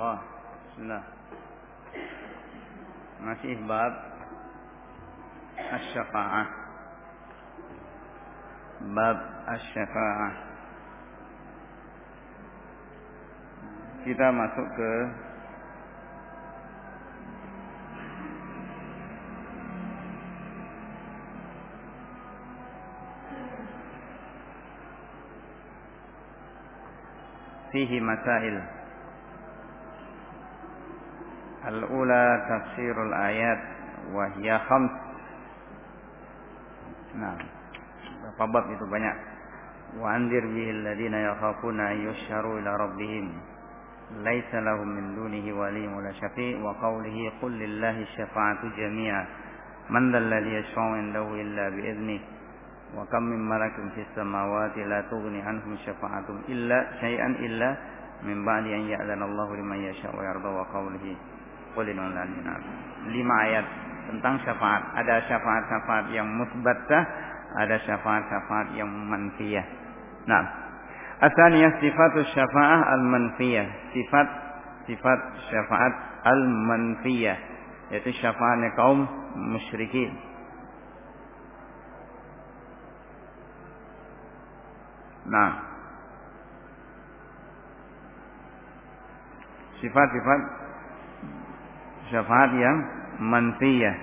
Allah. Bismillah. Masih bab asy-syafa'ah. Bab asy-syafa'ah. Kita masuk ke fihi masail Al-ula tafsirul ayat wahya khams. Nah, berapa bab itu banyak. Wa anzir bihi alladziina yakhafuna yusyharu ila rabbihim laisa lahum min dunihi waliyyun wala syafi' wa qawlihi qul lillahi syafa'atu jami'a man dhal ladzi yashfa'u indahu illa bi idnihi wa kam min malakin fis samawati la tughni anhum syafa'atuhum illa syai'an illa min ba'di an ya'lana Allahu liman yasha'u wa yarda wa qawlihi lima ayat tentang syafaat. Ada syafaat-syafaat yang musbatah, ada syafaat-syafaat yang manfiyah. Nah, asalnya sifat syafaat al-manfiyah. Sifat sifat syafaat al-manfiyah yaitu syafaatnya kaum musyrikin. Nah, sifat-sifat syafaat yang manfiyah.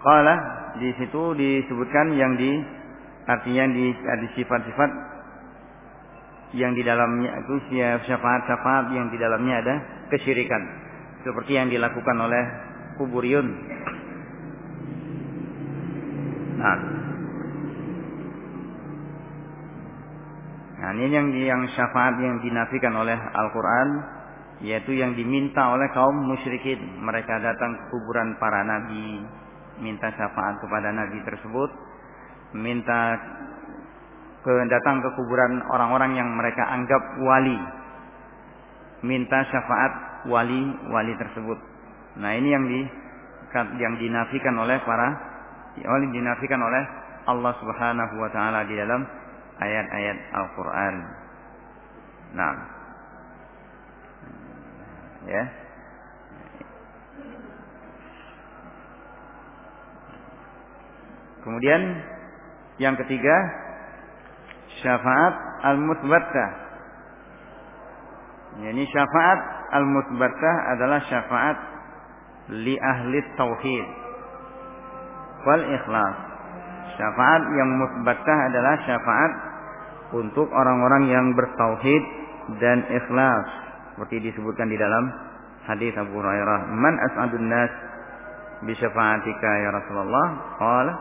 Qala di situ disebutkan yang di artinya di ada sifat-sifat yang di dalamnya itu syafaat-syafaat yang di dalamnya ada kesyirikan seperti yang dilakukan oleh kuburiyun. Nah, Nah, ini yang yang syafaat yang dinafikan oleh Al-Qur'an yaitu yang diminta oleh kaum musyrikin. Mereka datang ke kuburan para nabi, minta syafaat kepada nabi tersebut, minta ke datang ke kuburan orang-orang yang mereka anggap wali, minta syafaat wali-wali tersebut. Nah, ini yang di yang dinafikan oleh para yang dinafikan oleh Allah Subhanahu wa taala di dalam ayat-ayat Al-Qur'an. Nah, ya. Kemudian yang ketiga syafaat al-musbattah ini syafaat al-musbattah adalah syafaat li ahli tauhid. Wal ikhlas. Syafaat yang musbattah adalah syafaat untuk orang-orang yang bertauhid dan ikhlas seperti disebutkan di dalam hadis Abu Hurairah man as'adun nas bi syafaatika ya Rasulullah? Qala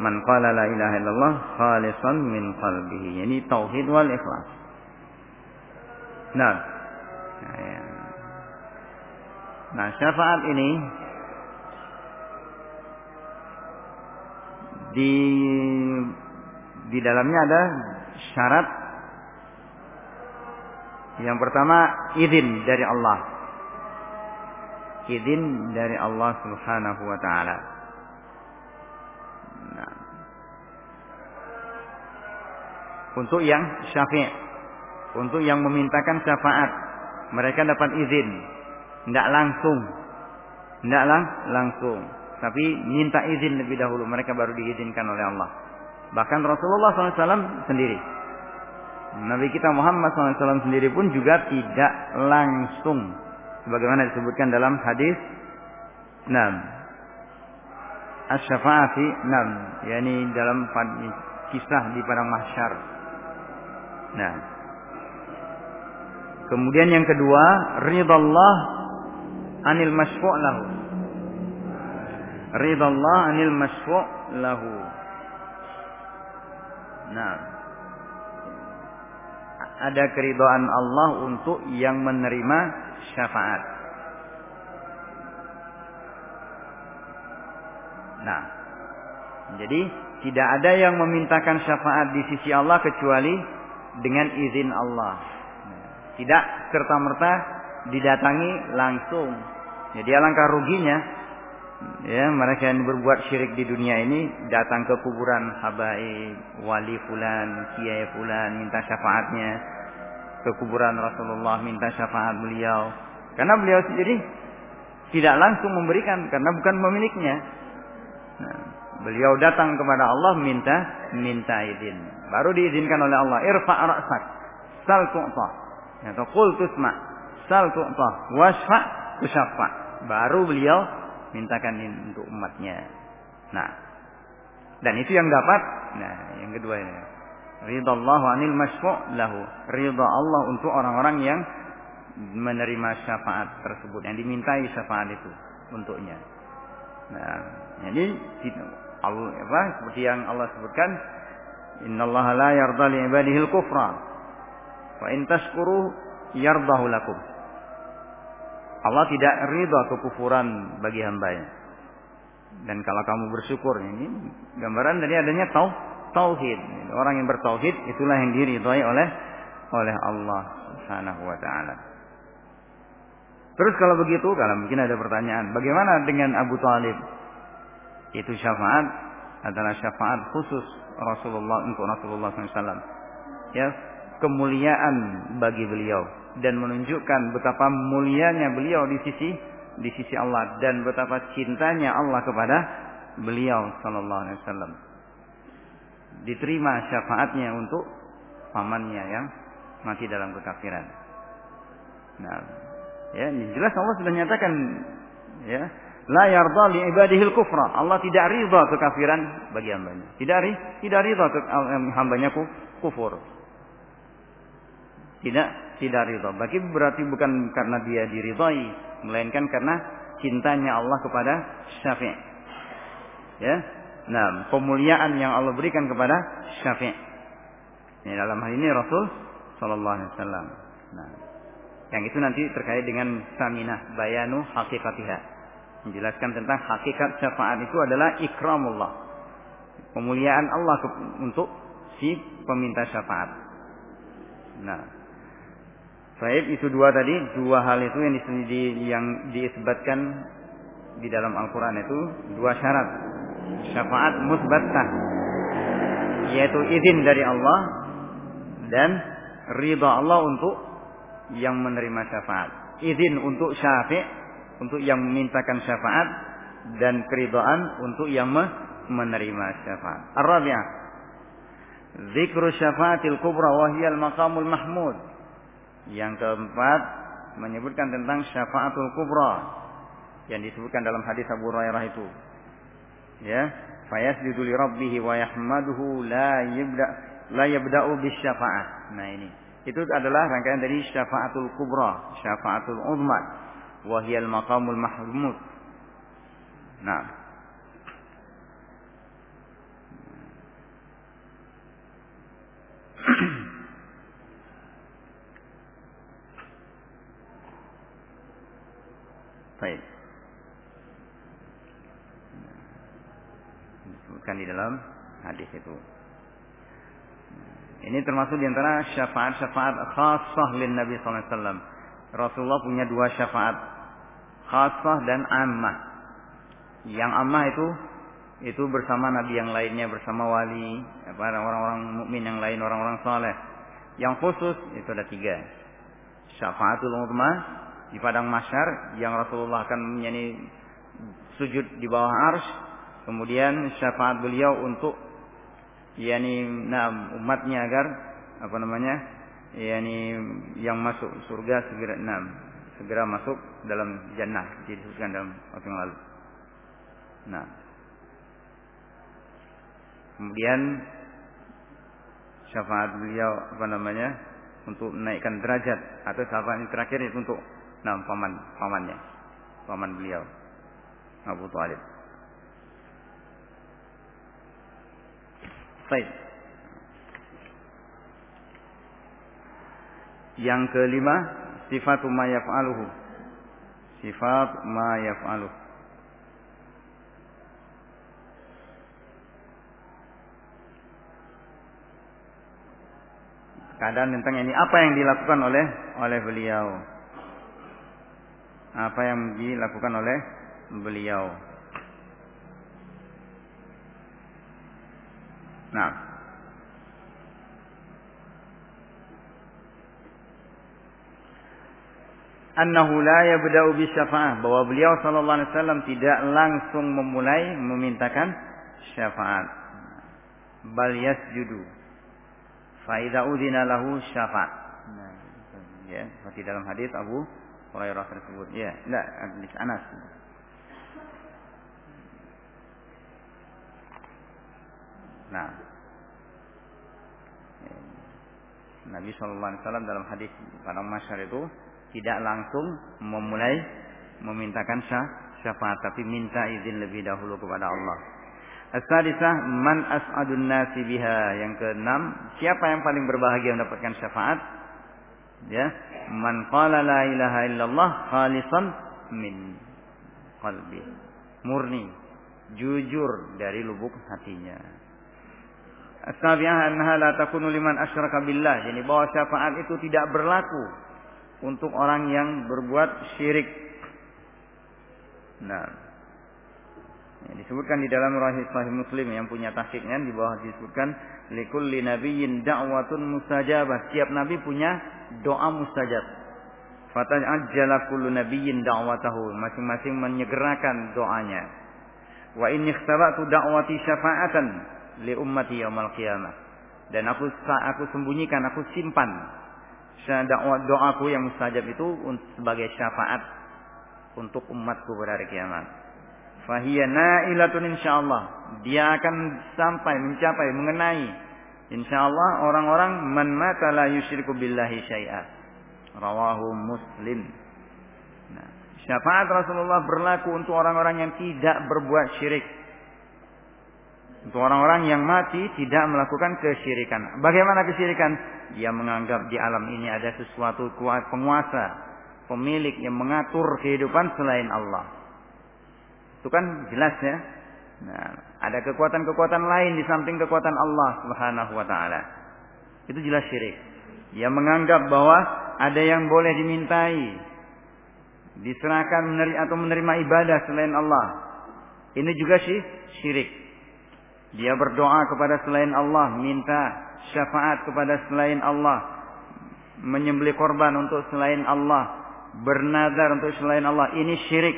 man qala la ilaha illallah khalisan min qalbihi. Ini tauhid wal ikhlas. Nah nah syafaat ini di di dalamnya ada syarat yang pertama izin dari Allah. Izin dari Allah Subhanahu wa taala. Nah. Untuk yang syafi' untuk yang memintakan syafaat, mereka dapat izin, tidak langsung, tidak lang langsung, tapi minta izin lebih dahulu, mereka baru diizinkan oleh Allah. Bahkan Rasulullah SAW sendiri Nabi kita Muhammad SAW sendiri pun juga tidak langsung sebagaimana disebutkan dalam hadis 6 asy-syafa'ati 6 yakni dalam kisah di padang mahsyar. Nah. Kemudian yang kedua, ridallah anil masyfu' lahu. Ridallah anil masyfu' lahu. Nah ada keridhaan Allah untuk yang menerima syafaat. Nah, jadi tidak ada yang memintakan syafaat di sisi Allah kecuali dengan izin Allah. Tidak serta merta didatangi langsung. Jadi alangkah ruginya ya mereka yang berbuat syirik di dunia ini datang ke kuburan habaib wali fulan kiai fulan minta syafaatnya ke kuburan Rasulullah minta syafaat beliau. Karena beliau sendiri tidak langsung memberikan karena bukan pemiliknya. Nah, beliau datang kepada Allah minta minta izin. Baru diizinkan oleh Allah. Irfa' ra'sak. Sal tu'ta. Atau qul tusma. Sal tu'ta. Wasfa' tusaffa. Baru beliau mintakan untuk umatnya. Nah, dan itu yang dapat. Nah, yang kedua ini. Ridha Allah anil masfu' lahu. Ridha Allah untuk orang-orang yang menerima syafaat tersebut. Yang dimintai syafaat itu untuknya. Nah, jadi Allah apa seperti yang Allah sebutkan innallaha la yarda li ibadihi al-kufra wa in tashkuru yardahu lakum Allah tidak ridha kekufuran bagi hambanya dan kalau kamu bersyukur ini gambaran dari adanya tau tauhid orang yang bertauhid itulah yang diridhai oleh oleh Allah Subhanahu wa taala Terus kalau begitu, kalau mungkin ada pertanyaan, bagaimana dengan Abu Talib? Itu syafaat adalah syafaat khusus Rasulullah untuk Rasulullah SAW. Ya, kemuliaan bagi beliau dan menunjukkan betapa mulianya beliau di sisi di sisi Allah dan betapa cintanya Allah kepada beliau sallallahu alaihi wasallam. Diterima syafaatnya untuk pamannya yang mati dalam kekafiran. Nah, ya, jelas Allah sudah nyatakan ya, La yarda li ibadihi kufra. Allah tidak ridha kekafiran bagi hambanya. Tidak ri, tidak ridha ke hambanya kufur. Tidak, tidak ridha. Bagi berarti bukan karena dia diridhai, melainkan karena cintanya Allah kepada Syafi'. Ya. Nah, pemuliaan yang Allah berikan kepada Syafi'. Ini dalam hal ini Rasul sallallahu alaihi wasallam. Nah, yang itu nanti terkait dengan saminah bayanu hakikatihah menjelaskan tentang hakikat syafaat itu adalah ikramullah. Pemuliaan Allah untuk si peminta syafaat. Nah, baik itu dua tadi, dua hal itu yang di, yang di dalam Al-Quran itu dua syarat syafaat musbatah yaitu izin dari Allah dan ridha Allah untuk yang menerima syafaat izin untuk syafi' untuk yang memintakan syafaat dan keridhaan untuk yang menerima syafaat. Ar-rabi'ah. Zikru syafaatil kubra wa hiya al-maqamul mahmud. Yang keempat menyebutkan tentang syafaatul kubra yang disebutkan dalam hadis Abu Hurairah itu. Ya, fayasjudu li rabbih wa yahmaduhu la yabda la yabda'u bisyafaat. Nah ini. Itu adalah rangkaian dari syafaatul kubra, syafaatul uzma وهي المقام المحمود نعم طيب disebutkan di dalam hadis itu. Ini termasuk di antara syafaat-syafaat khasah lin Nabi sallallahu alaihi wasallam. Rasulullah punya dua syafaat khasah dan ammah. Yang ammah itu itu bersama nabi yang lainnya bersama wali, orang-orang mukmin yang lain, orang-orang saleh. Yang khusus itu ada tiga. Syafaatul uzma di padang masyar yang Rasulullah akan menyanyi sujud di bawah ars. Kemudian syafaat beliau untuk yakni nah, umatnya agar apa namanya yakni yang masuk surga segera enam segera masuk dalam jannah disebutkan dalam waktu yang lalu. Nah. Kemudian syafaat beliau apa namanya untuk menaikkan derajat atau syafaat yang terakhir itu untuk nah, paman pamannya paman beliau Abu Thalib. Baik. Yang kelima, sifat ma yaf'aluhu. Sifat ma yaf'aluhu. Keadaan tentang ini apa yang dilakukan oleh oleh beliau? Apa yang dilakukan oleh beliau? Nah, annahu la yabda'u bi syafa'ah bahwa beliau sallallahu alaihi wasallam tidak langsung memulai memintakan syafaat. Bal yasjudu. Fa idza udhina lahu syafa'at. Nah, ya. Seperti dalam hadis Abu Hurairah tersebut. Ya enggak hadis Anas nah Nabi Shallallahu Alaihi Wasallam dalam hadis pada masyar itu tidak langsung memulai memintakan syafaat tapi minta izin lebih dahulu kepada Allah. As-sadisah man as'adun nasi biha. Yang keenam, siapa yang paling berbahagia mendapatkan syafaat? Ya, man qala la ilaha illallah khalisan min qalbi. Murni, jujur dari lubuk hatinya. As-sabi'ah annaha la takunu liman asyraka billah. Jadi bahwa syafaat itu tidak berlaku untuk orang yang berbuat syirik. Nah, ya, disebutkan di dalam Sahih Muslim yang punya tahqiqnya di bawah disebutkan likulli nabiyyin da'watun mustajabah. Setiap nabi punya doa mustajab. Fataj'ala kullu nabiyyin da'watahu. Masing-masing menyegerakan doanya. Wa inni ikhtaba'tu da'wati syafa'atan li ummati yaumal qiyamah. Dan aku aku sembunyikan, aku simpan doa doaku yang mustajab itu sebagai syafaat untuk umatku pada hari kiamat. Fahiyya na'ilatun insyaallah. Dia akan sampai mencapai mengenai insyaallah orang-orang man mata la yusyriku billahi syai'a. Rawahu Muslim. Nah, syafaat Rasulullah berlaku untuk orang-orang yang tidak berbuat syirik. Untuk orang-orang yang mati tidak melakukan kesyirikan. Bagaimana kesyirikan? Dia menganggap di alam ini ada sesuatu kuat penguasa, pemilik yang mengatur kehidupan selain Allah. Itu kan jelas ya. Nah, ada kekuatan-kekuatan lain di samping kekuatan Allah Subhanahu wa taala. Itu jelas syirik. Dia menganggap bahwa ada yang boleh dimintai, diserahkan atau menerima ibadah selain Allah. Ini juga sih syirik. Dia berdoa kepada selain Allah, minta syafaat kepada selain Allah, menyembelih korban untuk selain Allah, bernazar untuk selain Allah. Ini syirik.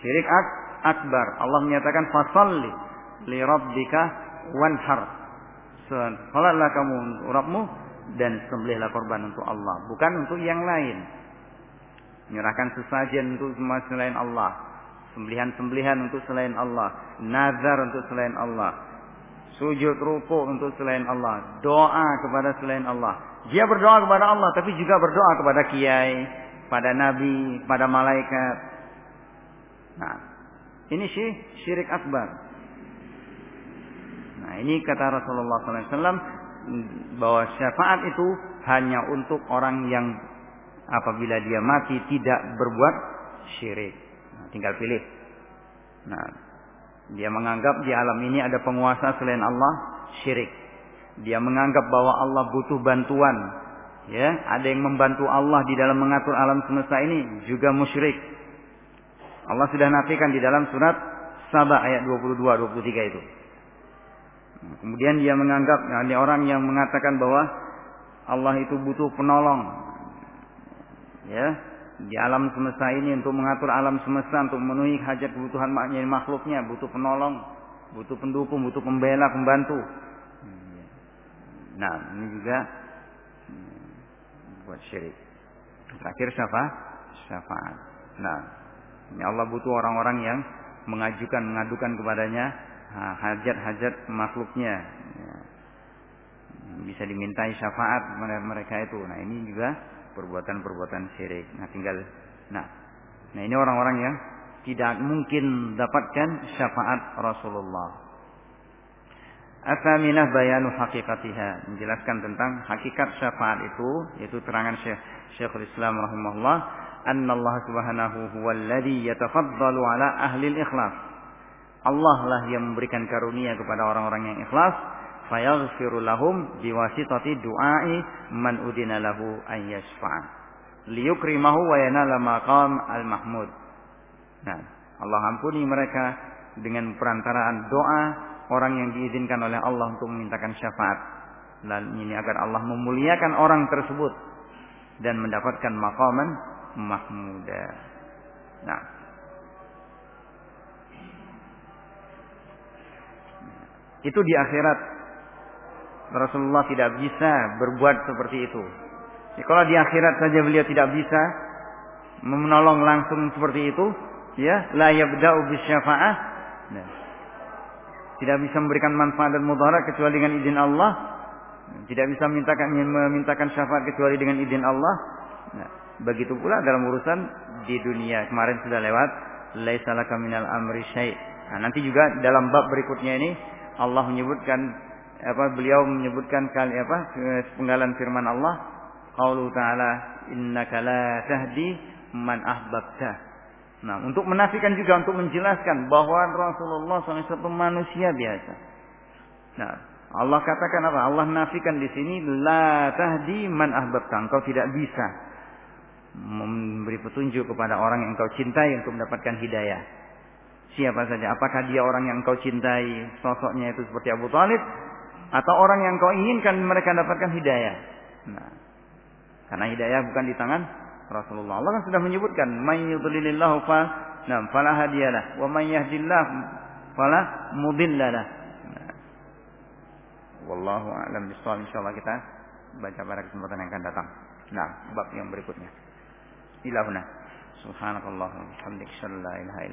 Syirik ak akbar. Allah menyatakan fasalli li rabbika wanhar. Salatlah kamu untuk Rabbmu dan sembelihlah korban untuk Allah, bukan untuk yang lain. Menyerahkan sesajen untuk semua selain Allah sembelihan-sembelihan untuk selain Allah, nazar untuk selain Allah, sujud ruku untuk selain Allah, doa kepada selain Allah. Dia berdoa kepada Allah tapi juga berdoa kepada kiai, pada nabi, pada malaikat. Nah, ini sih syirik akbar. Nah, ini kata Rasulullah SAW bahwa syafaat itu hanya untuk orang yang apabila dia mati tidak berbuat syirik. Tinggal pilih. Nah, dia menganggap di alam ini ada penguasa selain Allah, syirik. Dia menganggap bahwa Allah butuh bantuan. Ya, ada yang membantu Allah di dalam mengatur alam semesta ini juga musyrik. Allah sudah nafikan di dalam surat Sabah ayat 22 23 itu. Nah, kemudian dia menganggap nah, ada orang yang mengatakan bahwa Allah itu butuh penolong. Ya, di alam semesta ini untuk mengatur alam semesta untuk memenuhi hajat kebutuhan makhluknya butuh penolong butuh pendukung butuh pembela pembantu. Nah ini juga hmm, buat syirik. Terakhir syafaat syafaat. Nah ini Allah butuh orang-orang yang mengajukan mengadukan kepadanya hajat-hajat makhluknya. Ya. bisa dimintai syafaat mereka itu. Nah ini juga perbuatan-perbuatan syirik. Nah, tinggal nah. Nah, ini orang-orang yang tidak mungkin dapatkan syafaat Rasulullah. Asaminah bayanu hakikatiha menjelaskan tentang hakikat syafaat itu yaitu terangan Syekh Syekhul Islam rahimahullah anna Allah subhanahu huwallazi yatafaddalu ala ahli ikhlas Allah lah yang memberikan karunia kepada orang-orang yang ikhlas fayaghfiru lahum biwasitati du'ai man udina lahu an yashfa'a liyukrimahu wa yanala maqam al-mahmud. Nah, Allah ampuni mereka dengan perantaraan doa orang yang diizinkan oleh Allah untuk memintakan syafaat. Dan ini agar Allah memuliakan orang tersebut dan mendapatkan maqaman mahmuda. Nah, itu di akhirat Rasulullah tidak bisa berbuat seperti itu. Ya, kalau di akhirat saja beliau tidak bisa menolong langsung seperti itu, ya, la yabda'u bisyafa'ah. Nah, tidak bisa memberikan manfaat dan mudarat kecuali dengan izin Allah. Tidak bisa memintakan memintakan syafaat kecuali dengan izin Allah. Nah, begitu pula dalam urusan di dunia kemarin sudah lewat laisa laka minal amri syai'. Nah, nanti juga dalam bab berikutnya ini Allah menyebutkan apa beliau menyebutkan kali apa penggalan firman Allah qaulu ta'ala innaka la tahdi man ahbabta Nah, untuk menafikan juga untuk menjelaskan bahwa Rasulullah SAW manusia biasa. Nah, Allah katakan apa? Allah nafikan di sini la tahdi man ahbabta. Engkau tidak bisa memberi petunjuk kepada orang yang engkau cintai untuk mendapatkan hidayah. Siapa saja, apakah dia orang yang engkau cintai, sosoknya itu seperti Abu Talib atau orang yang engkau inginkan mereka dapatkan hidayah. Nah, karena hidayah bukan di tangan Rasulullah. Allah kan sudah menyebutkan, "May yudlilillahu fa nam fala hadiyalah wa may yahdillah fala mudhillalah." Nah. Wallahu a'lam bishawab. Insyaallah kita baca pada kesempatan yang akan datang. Nah, bab yang berikutnya. Ilahuna. Subhanakallahumma wa bihamdika